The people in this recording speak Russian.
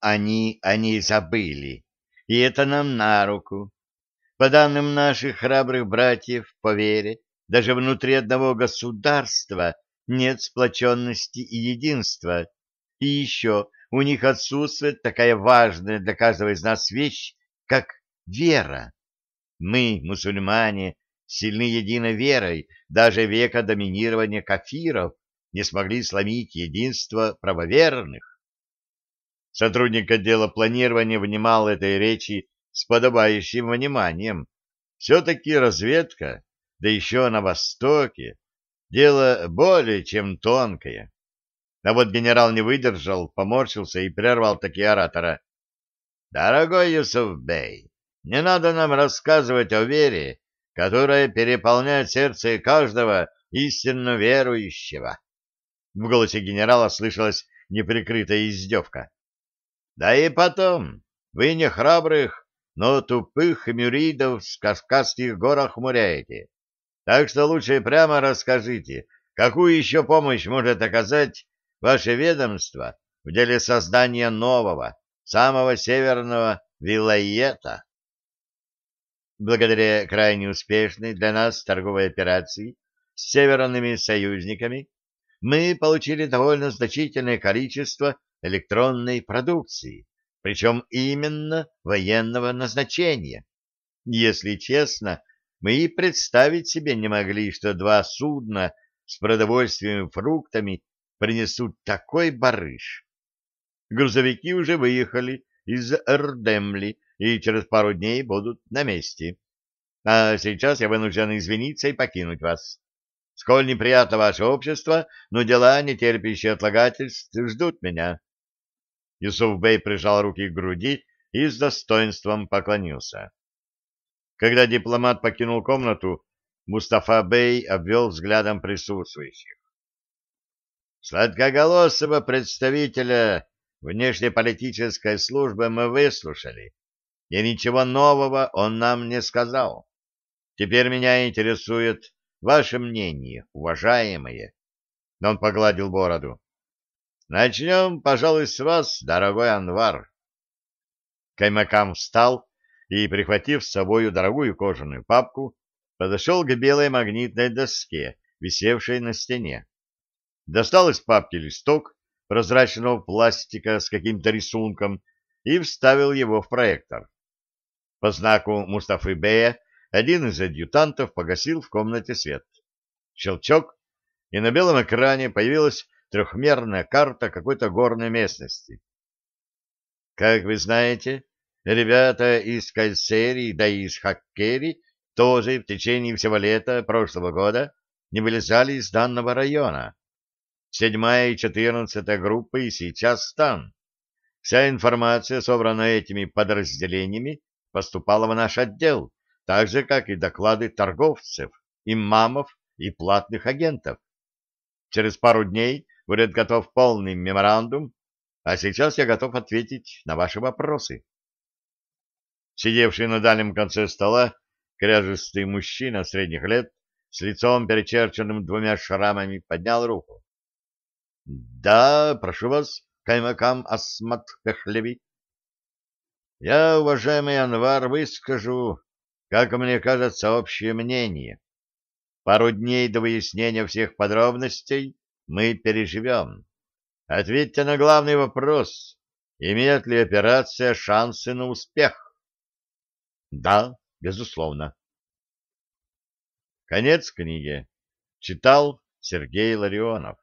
они о ней забыли, и это нам на руку. По данным наших храбрых братьев по вере, даже внутри одного государства нет сплоченности и единства. И еще у них отсутствует такая важная для каждого из нас вещь, как вера. Мы, мусульмане, сильны единой верой, даже века доминирования кафиров не смогли сломить единство правоверных. Сотрудник отдела планирования внимал этой речи с подобающим вниманием. Все-таки разведка, да еще на Востоке, дело более чем тонкое. А вот генерал не выдержал, поморщился и прервал таки оратора. — Дорогой Юсуф Бей, не надо нам рассказывать о вере, которая переполняет сердце каждого истинно верующего. В голосе генерала слышалась неприкрытая издевка. — Да и потом, вы не храбрых, но тупых мюридов в Кавказских горах муряете. Так что лучше прямо расскажите, какую еще помощь может оказать ваше ведомство в деле создания нового, самого северного вилайета. Благодаря крайне успешной для нас торговой операции с северными союзниками мы получили довольно значительное количество электронной продукции, причем именно военного назначения. Если честно, мы и представить себе не могли, что два судна с продовольствием и фруктами принесут такой барыш. Грузовики уже выехали из Эрдемли и через пару дней будут на месте. А сейчас я вынужден извиниться и покинуть вас. Сколь неприятно ваше общество, но дела, не терпящие отлагательств, ждут меня. Юсуф-бей прижал руки к груди и с достоинством поклонился. Когда дипломат покинул комнату, Мустафа-бей обвел взглядом присутствующих. Сладкоголосого представителя внешнеполитической службы мы выслушали, и ничего нового он нам не сказал. Теперь меня интересует ваше мнение, уважаемые. Он погладил бороду. Начнем, пожалуй, с вас, дорогой Анвар. Каймакам встал и, прихватив с собою дорогую кожаную папку, подошел к белой магнитной доске, висевшей на стене. Достал из папки листок прозрачного пластика с каким-то рисунком и вставил его в проектор. По знаку Мустафы Бея один из адъютантов погасил в комнате свет. Щелчок, и на белом экране появилась трехмерная карта какой-то горной местности. Как вы знаете, Ребята из Кайсери, да и из Хаккери тоже в течение всего лета прошлого года не вылезали из данного района. Седьмая и четырнадцатая группы сейчас там. Вся информация, собранная этими подразделениями, поступала в наш отдел, так же, как и доклады торговцев, имамов и платных агентов. Через пару дней будет готов полный меморандум, а сейчас я готов ответить на ваши вопросы. Сидевший на дальнем конце стола кряжистый мужчина средних лет с лицом, перечерченным двумя шрамами, поднял руку. — Да, прошу вас, Каймакам Асмат Пехлеви. — Я, уважаемый Анвар, выскажу, как мне кажется, общее мнение. Пару дней до выяснения всех подробностей мы переживем. Ответьте на главный вопрос. Имеет ли операция шансы на успех? Да, безусловно. Конец книги. Читал Сергей Ларионов.